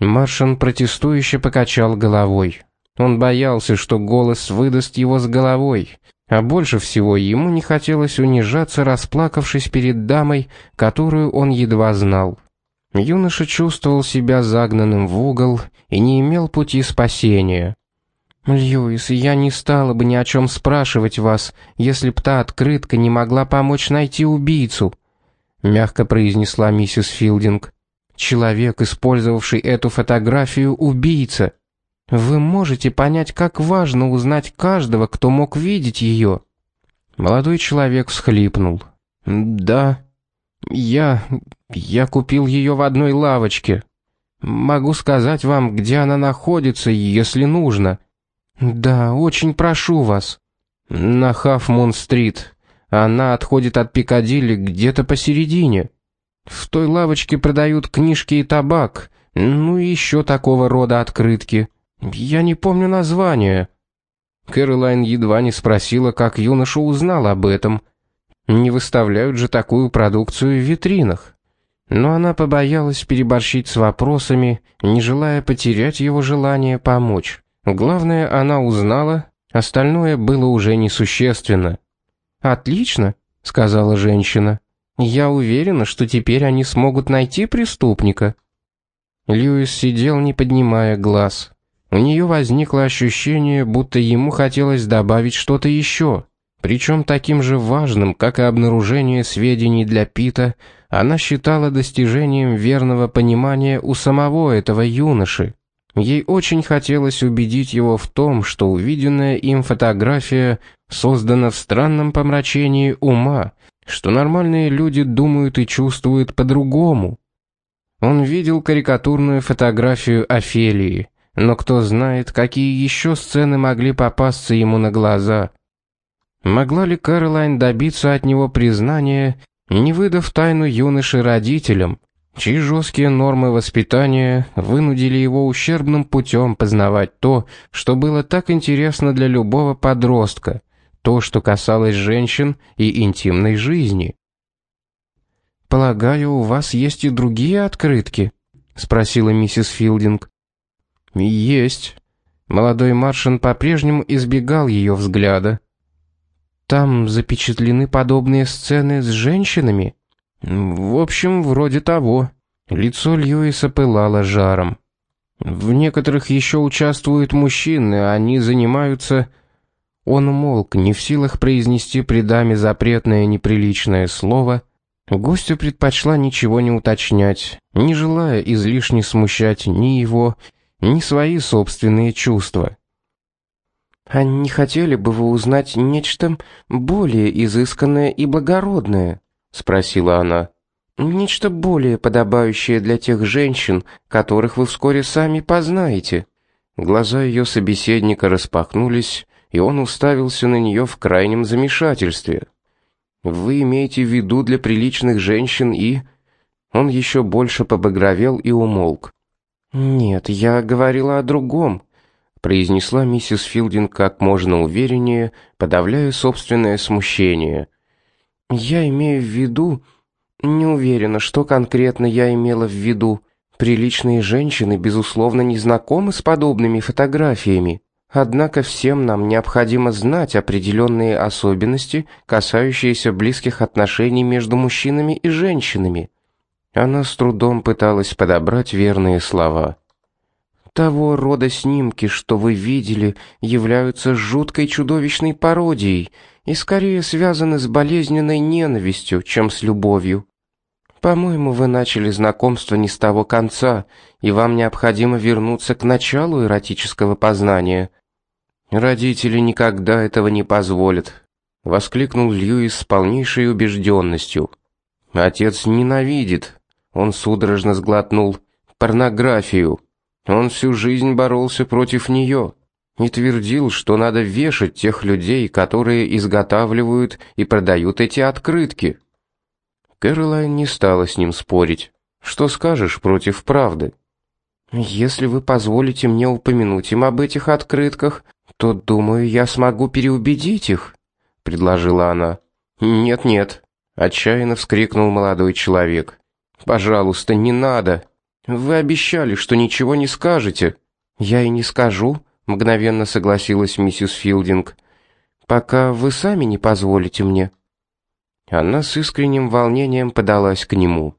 Маршан протестующе покачал головой. Он боялся, что голос выдаст его с головой, а больше всего ему не хотелось унижаться, расплакавшись перед дамой, которую он едва знал. Юноша чувствовал себя загнанным в угол и не имел пути спасения. «Льюис, я не стала бы ни о чем спрашивать вас, если б та открытка не могла помочь найти убийцу», мягко произнесла миссис Филдинг. «Человек, использовавший эту фотографию, убийца. Вы можете понять, как важно узнать каждого, кто мог видеть ее». Молодой человек всхлипнул. «Да, я... я купил ее в одной лавочке. Могу сказать вам, где она находится, если нужно». «Да, очень прошу вас». «На Хафмун-стрит. Она отходит от Пикадилли где-то посередине. В той лавочке продают книжки и табак, ну и еще такого рода открытки. Я не помню название». Кэролайн едва не спросила, как юноша узнал об этом. Не выставляют же такую продукцию в витринах. Но она побоялась переборщить с вопросами, не желая потерять его желание помочь. Главное, она узнала, остальное было уже несущественно. «Отлично», — сказала женщина. «Я уверена, что теперь они смогут найти преступника». Льюис сидел, не поднимая глаз. У нее возникло ощущение, будто ему хотелось добавить что-то еще. Причем таким же важным, как и обнаружение сведений для Пита, она считала достижением верного понимания у самого этого юноши. Ей очень хотелось убедить его в том, что увиденная им фотография создана в странном помрачении ума, что нормальные люди думают и чувствуют по-другому. Он видел карикатурную фотографию Офелии, но кто знает, какие еще сцены могли попасться ему на глаза. Могла ли Кэролайн добиться от него признания, не выдав тайну юноши родителям, чьи жесткие нормы воспитания вынудили его ущербным путем познавать то, что было так интересно для любого подростка, то, что касалось женщин и интимной жизни. «Полагаю, у вас есть и другие открытки?» — спросила миссис Филдинг. «Есть». Молодой Маршин по-прежнему избегал ее взгляда. «Там запечатлены подобные сцены с женщинами?» В общем, вроде того. Лицо Льюиса пылало жаром. В некоторых еще участвуют мужчины, они занимаются... Он умолк, не в силах произнести при даме запретное неприличное слово. Гостю предпочла ничего не уточнять, не желая излишне смущать ни его, ни свои собственные чувства. «А не хотели бы вы узнать нечто более изысканное и благородное?» спросила она. Нечто более подобающее для тех женщин, которых вы вскоре сами познаете. Глаза ее собеседника распахнулись, и он уставился на нее в крайнем замешательстве. Вы имеете в виду для приличных женщин и Он еще больше побагровел и умолк. Нет, я говорила о другом, произнесла миссис Филдинг как можно увереннее, подавляя собственное смущение. Я имею в виду, не уверена, что конкретно я имела в виду. Приличные женщины безусловно не знакомы с подобными фотографиями. Однако всем нам необходимо знать определенные особенности, касающиеся близких отношений между мужчинами и женщинами. Она с трудом пыталась подобрать верные слова. Того рода снимки, что вы видели, являются жуткой чудовищной пародией и скорее связаны с болезненной ненавистью, чем с любовью. По-моему, вы начали знакомство не с того конца, и вам необходимо вернуться к началу эротического познания. Родители никогда этого не позволят, воскликнул Льюис с полнейшей убежденностью. Отец ненавидит. Он судорожно сглотнул порнографию. Он всю жизнь боролся против нее и твердил, что надо вешать тех людей, которые изготавливают и продают эти открытки. Кэролайн не стала с ним спорить. Что скажешь против правды? Если вы позволите мне упомянуть им об этих открытках, то, думаю, я смогу переубедить их, предложила она. Нет-нет, отчаянно вскрикнул молодой человек. Пожалуйста, не надо. Вы обещали, что ничего не скажете. Я и не скажу, мгновенно согласилась миссис Филдинг. Пока вы сами не позволите мне. Она с искренним волнением подалась к нему.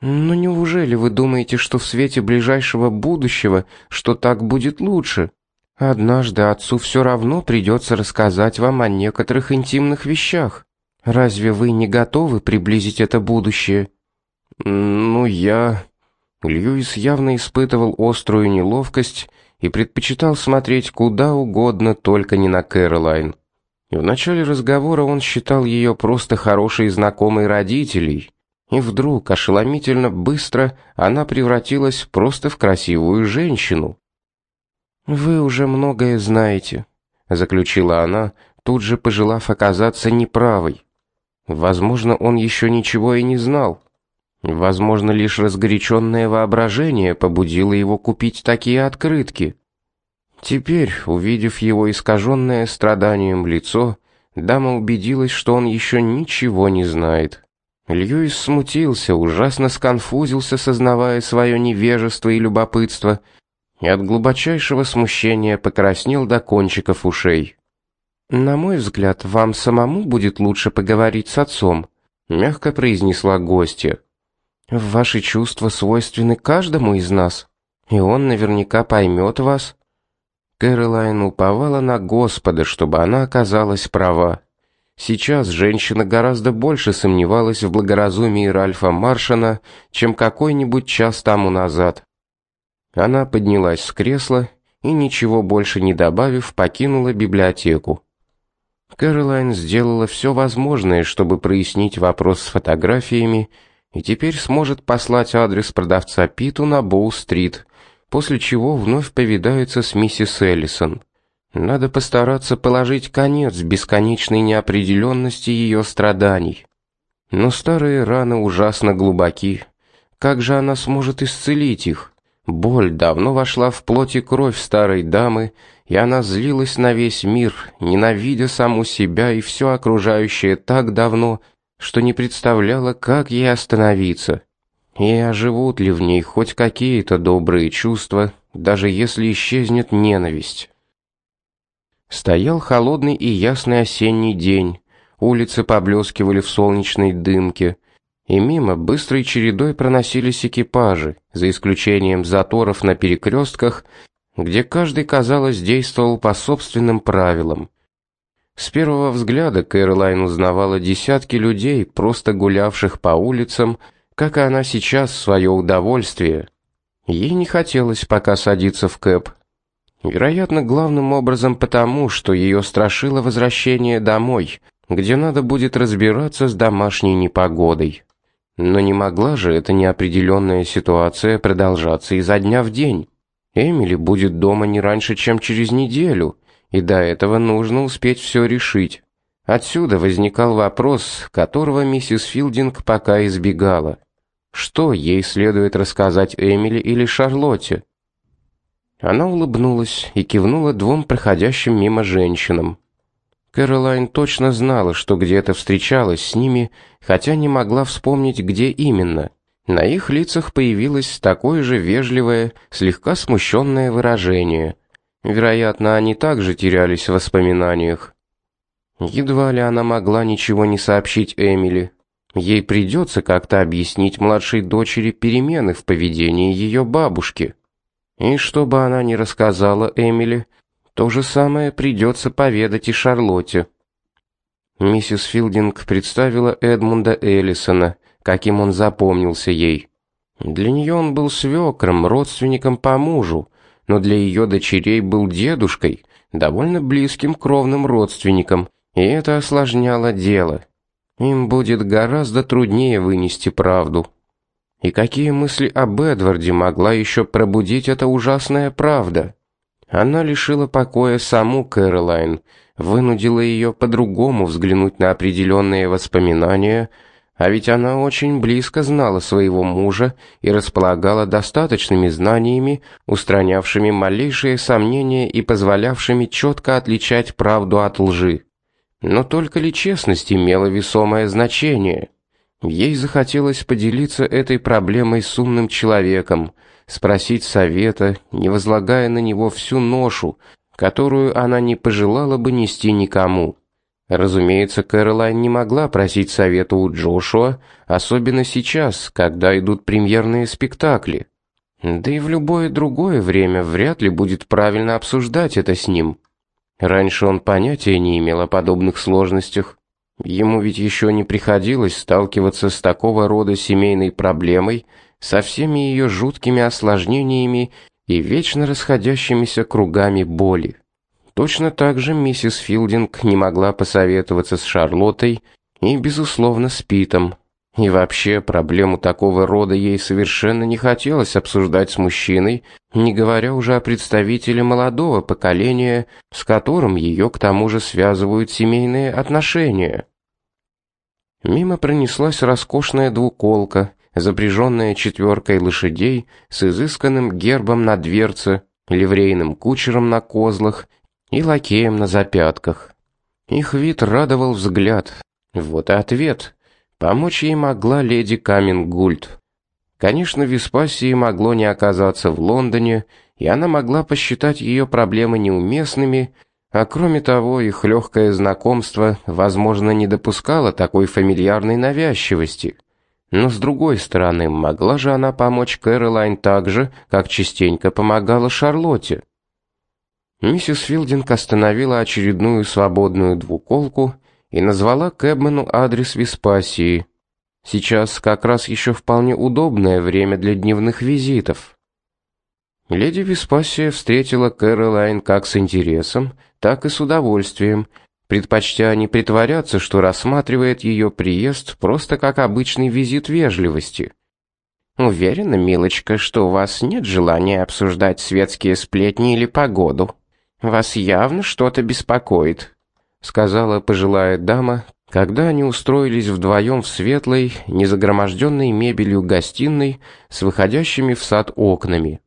«Но неужели вы думаете, что в свете ближайшего будущего, что так будет лучше? Однажды отцу все равно придется рассказать вам о некоторых интимных вещах. Разве вы не готовы приблизить это будущее?» «Ну, я...» Льюис явно испытывал острую неловкость и предпочитал смотреть куда угодно, только не на Кэролайн. В начале разговора он считал ее просто хорошей знакомой родителей, и вдруг, ошеломительно быстро, она превратилась просто в красивую женщину. «Вы уже многое знаете», — заключила она, тут же пожелав оказаться неправой. Возможно, он еще ничего и не знал. Возможно, лишь разгоряченное воображение побудило его купить такие открытки. Теперь, увидев его искаженное страданием лицо, дама убедилась, что он еще ничего не знает. Льюис смутился, ужасно сконфузился, сознавая свое невежество и любопытство, и от глубочайшего смущения покраснел до кончиков ушей. «На мой взгляд, вам самому будет лучше поговорить с отцом», — мягко произнесла гостья. Ваши чувства свойственны каждому из нас, и он наверняка поймет вас. Кэролайн уповала на Господа, чтобы она оказалась права. Сейчас женщина гораздо больше сомневалась в благоразумии Ральфа Маршана, чем какой-нибудь час тому назад. Она поднялась с кресла и ничего больше не добавив, покинула библиотеку. Кэролайн сделала все возможное, чтобы прояснить вопрос с фотографиями и теперь сможет послать адрес продавца Питу на Боу-стрит, после чего вновь повидается с миссис Эллисон. Надо постараться положить конец бесконечной неопределенности ее страданий. Но старые раны ужасно глубоки. Как же она сможет исцелить их? Боль давно вошла в плоть и кровь старой дамы, и она злилась на весь мир, ненавидя саму себя и все окружающее так давно, что не представляла, как ей остановиться. И оживут ли в ней хоть какие-то добрые чувства, даже если исчезнет ненависть. Стоял холодный и ясный осенний день. Улицы поблескивали в солнечной дымке, и мимо быстрой чередой проносились экипажи, за исключением заторов на перекрестках, где каждый, казалось, действовал по собственным правилам. С первого взгляда Кэролайн узнавала десятки людей, просто гулявших по улицам, как и она сейчас в свое удовольствие. Ей не хотелось пока садиться в кэб. Вероятно, главным образом потому, что ее страшило возвращение домой, где надо будет разбираться с домашней непогодой. Но не могла же эта неопределенная ситуация продолжаться изо дня в день. Эмили будет дома не раньше, чем через неделю, и до этого нужно успеть все решить. Отсюда возникал вопрос, которого миссис Филдинг пока избегала. Что ей следует рассказать Эмили или Шарлотте? Она улыбнулась и кивнула двум проходящим мимо женщинам. Кэролайн точно знала, что где-то встречалась с ними, хотя не могла вспомнить, где именно. На их лицах появилось такое же вежливое, слегка смущенное выражение. Вероятно, они также терялись в воспоминаниях. Едва ли она могла ничего не сообщить Эмили. Ей придется как-то объяснить младшей дочери перемены в поведении ее бабушки. И чтобы она не рассказала Эмили, то же самое придется поведать и Шарлотте. Миссис Филдинг представила Эдмунда Эллисона, каким он запомнился ей. Для нее он был свекром, родственником по мужу, но для ее дочерей был дедушкой, довольно близким кровным родственником, и это осложняло дело. Им будет гораздо труднее вынести правду. И какие мысли об Эдварде могла еще пробудить эта ужасная правда? Она лишила покоя саму Кэролайн, вынудила ее по-другому взглянуть на определенные воспоминания, а ведь она очень близко знала своего мужа и располагала достаточными знаниями, устранявшими малейшие сомнения и позволявшими четко отличать правду от лжи. Но только ли честность имела весомое значение? Ей захотелось поделиться этой проблемой с умным человеком, спросить совета, не возлагая на него всю ношу, которую она не пожелала бы нести никому. Разумеется, Кэролайн не могла просить совета у Джошуа, особенно сейчас, когда идут премьерные спектакли. Да и в любое другое время вряд ли будет правильно обсуждать это с ним. Раньше он понятия не имел о подобных сложностях. Ему ведь еще не приходилось сталкиваться с такого рода семейной проблемой, со всеми ее жуткими осложнениями и вечно расходящимися кругами боли. Точно так же миссис Филдинг не могла посоветоваться с Шарлоттой и, безусловно, с Питом. И вообще, проблему такого рода ей совершенно не хотелось обсуждать с мужчиной, не говоря уже о представителе молодого поколения, с которым ее к тому же связывают семейные отношения. Мимо пронеслась роскошная двуколка, запряженная четверкой лошадей с изысканным гербом на дверце, ливрейным кучером на козлах и лакеем на запятках. Их вид радовал взгляд. Вот и ответ. Помочь ей могла леди Камингульд. Конечно, Веспасии могло не оказаться в Лондоне, и она могла посчитать ее проблемы неуместными, а кроме того, их легкое знакомство, возможно, не допускало такой фамильярной навязчивости. Но с другой стороны, могла же она помочь Кэролайн так же, как частенько помогала Шарлотте. Миссис Филдинг остановила очередную свободную двуколку и назвала Кэбмену адрес Веспасии. Сейчас как раз еще вполне удобное время для дневных визитов. Леди Веспасия встретила Кэролайн как с интересом, так и с удовольствием, предпочтя не притворяться, что рассматривает ее приезд просто как обычный визит вежливости. Уверена, милочка, что у вас нет желания обсуждать светские сплетни или погоду. Вас явно что-то беспокоит сказала пожилая дама, когда они устроились вдвоем в светлой, незагроможденной мебелью гостиной с выходящими в сад окнами.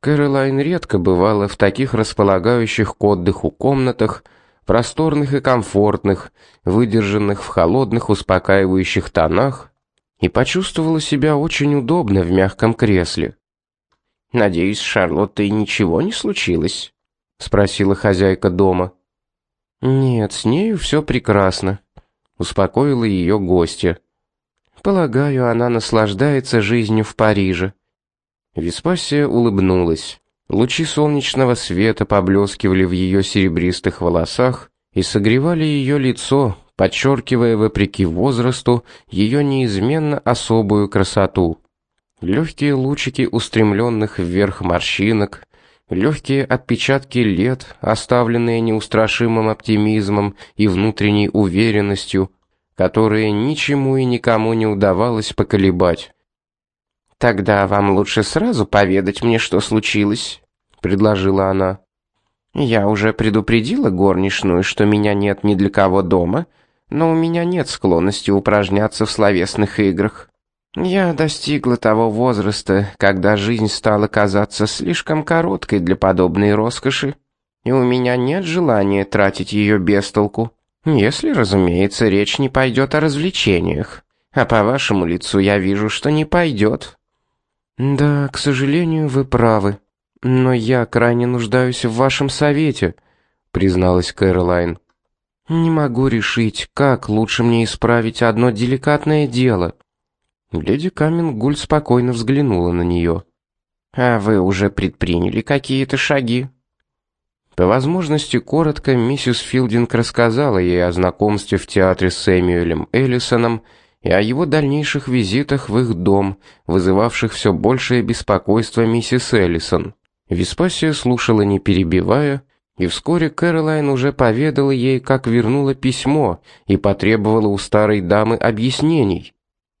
Кэролайн редко бывала в таких располагающих к отдыху комнатах, просторных и комфортных, выдержанных в холодных успокаивающих тонах, и почувствовала себя очень удобно в мягком кресле. Надеюсь, с Шарлоттой ничего не случилось, спросила хозяйка дома. Нет, с нею все прекрасно, успокоила ее гостья. Полагаю, она наслаждается жизнью в Париже. Веспасия улыбнулась. Лучи солнечного света поблескивали в ее серебристых волосах и согревали ее лицо, подчеркивая вопреки возрасту ее неизменно особую красоту. Легкие лучики устремленных вверх морщинок, легкие отпечатки лет, оставленные неустрашимым оптимизмом и внутренней уверенностью, которые ничему и никому не удавалось поколебать. Тогда вам лучше сразу поведать мне, что случилось, предложила она. Я уже предупредила горничную, что меня нет ни для кого дома, но у меня нет склонности упражняться в словесных играх. Я достигла того возраста, когда жизнь стала казаться слишком короткой для подобной роскоши, и у меня нет желания тратить ее без толку, если, разумеется, речь не пойдет о развлечениях. А по вашему лицу я вижу, что не пойдет. Да, к сожалению, вы правы, но я крайне нуждаюсь в вашем совете, призналась Кэролайн. Не могу решить, как лучше мне исправить одно деликатное дело. Леди Камингуль спокойно взглянула на нее. А вы уже предприняли какие-то шаги? По возможности коротко миссис Филдинг рассказала ей о знакомстве в театре с Сэмюэлем Эллисоном и о его дальнейших визитах в их дом, вызывавших все большее беспокойство миссис Эллисон. Веспасия слушала не перебивая, и вскоре Кэролайн уже поведала ей, как вернула письмо и потребовала у старой дамы объяснений.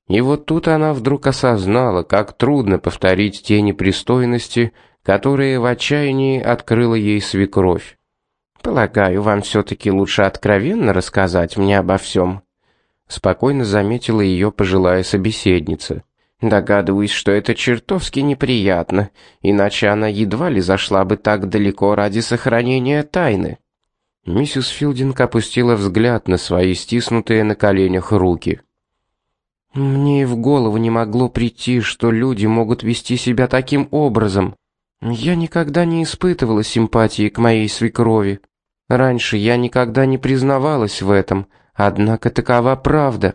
И вот тут она вдруг осознала, как трудно повторить те непристойности, которые в отчаянии открыла ей свекровь. Полагаю, вам все таки лучше откровенно рассказать мне обо всем», — спокойно заметила ее пожилая собеседница. Догадываюсь, что это чертовски неприятно, иначе она едва ли зашла бы так далеко ради сохранения тайны. Миссис Филдинг опустила взгляд на свои стиснутые на коленях руки. Мне и в голову не могло прийти, что люди могут вести себя таким образом. Я никогда не испытывала симпатии к моей свекрови. Раньше я никогда не признавалась в этом, однако такова правда.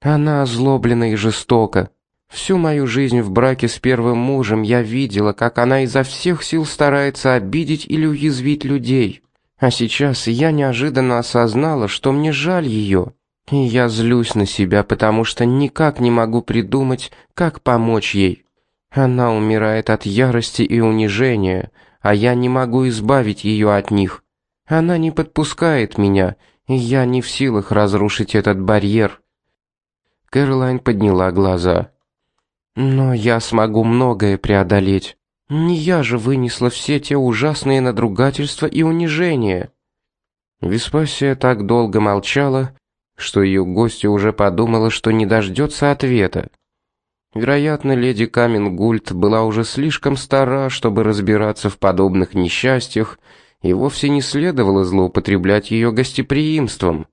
Она озлоблена и жестока. Всю мою жизнь в браке с первым мужем я видела, как она изо всех сил старается обидеть или уязвить людей. А сейчас я неожиданно осознала, что мне жаль ее. И я злюсь на себя, потому что никак не могу придумать, как помочь ей. Она умирает от ярости и унижения, а я не могу избавить ее от них. Она не подпускает меня, и я не в силах разрушить этот барьер. Кэролайн подняла глаза. Но я смогу многое преодолеть. Не я же вынесла все те ужасные надругательства и унижения. Веспасия так долго молчала, что ее гостья уже подумала, что не дождется ответа. Вероятно, леди Камингульт была уже слишком стара, чтобы разбираться в подобных несчастьях, и вовсе не следовало злоупотреблять ее гостеприимством.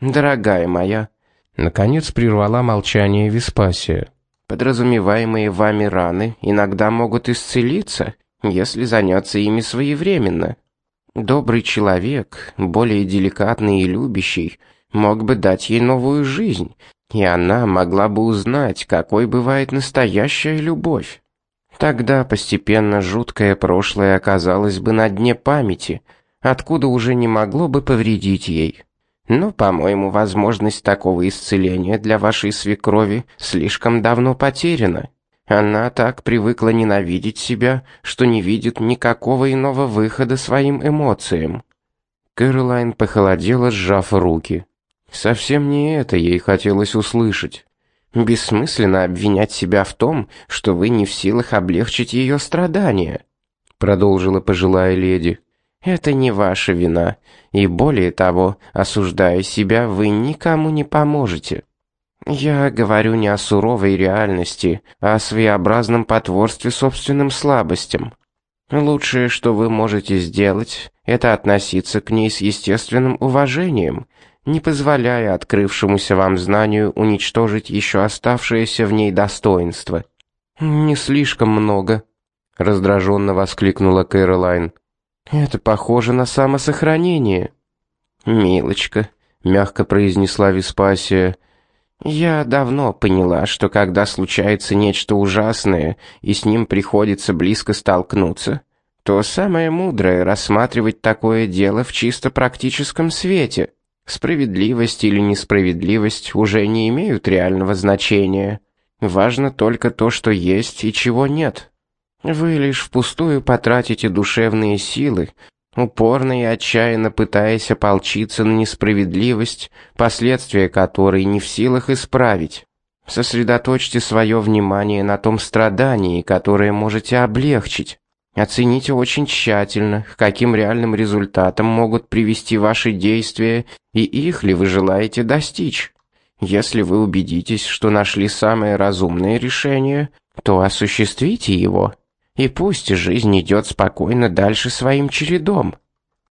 Дорогая моя, наконец прервала молчание Веспасия. Подразумеваемые вами раны иногда могут исцелиться, если заняться ими своевременно. Добрый человек, более деликатный и любящий, мог бы дать ей новую жизнь, и она могла бы узнать, какой бывает настоящая любовь. Тогда постепенно жуткое прошлое оказалось бы на дне памяти, откуда уже не могло бы повредить ей. Но, по-моему, возможность такого исцеления для вашей свекрови слишком давно потеряна. Она так привыкла ненавидеть себя, что не видит никакого иного выхода своим эмоциям. Кэролайн похолодела, сжав руки. Совсем не это ей хотелось услышать. Бессмысленно обвинять себя в том, что вы не в силах облегчить ее страдания, продолжила пожилая леди. Это не ваша вина, и более того, осуждая себя, вы никому не поможете. Я говорю не о суровой реальности, а о своеобразном потворстве собственным слабостям. Лучшее, что вы можете сделать, это относиться к ней с естественным уважением, не позволяя открывшемуся вам знанию уничтожить еще оставшееся в ней достоинство. Не слишком много, раздраженно воскликнула Кэролайн. Это похоже на самосохранение. Милочка, мягко произнесла Веспасия. Я давно поняла, что когда случается нечто ужасное, и с ним приходится близко столкнуться, то самое мудрое рассматривать такое дело в чисто практическом свете. Справедливость или несправедливость уже не имеют реального значения. Важно только то, что есть и чего нет. Вы лишь впустую потратите душевные силы, упорно и отчаянно пытаясь ополчиться на несправедливость, последствия которой не в силах исправить. Сосредоточьте свое внимание на том страдании, которое можете облегчить. Оцените очень тщательно, к каким реальным результатам могут привести ваши действия и их ли вы желаете достичь. Если вы убедитесь, что нашли самое разумное решение, то осуществите его. И пусть жизнь идет спокойно дальше своим чередом.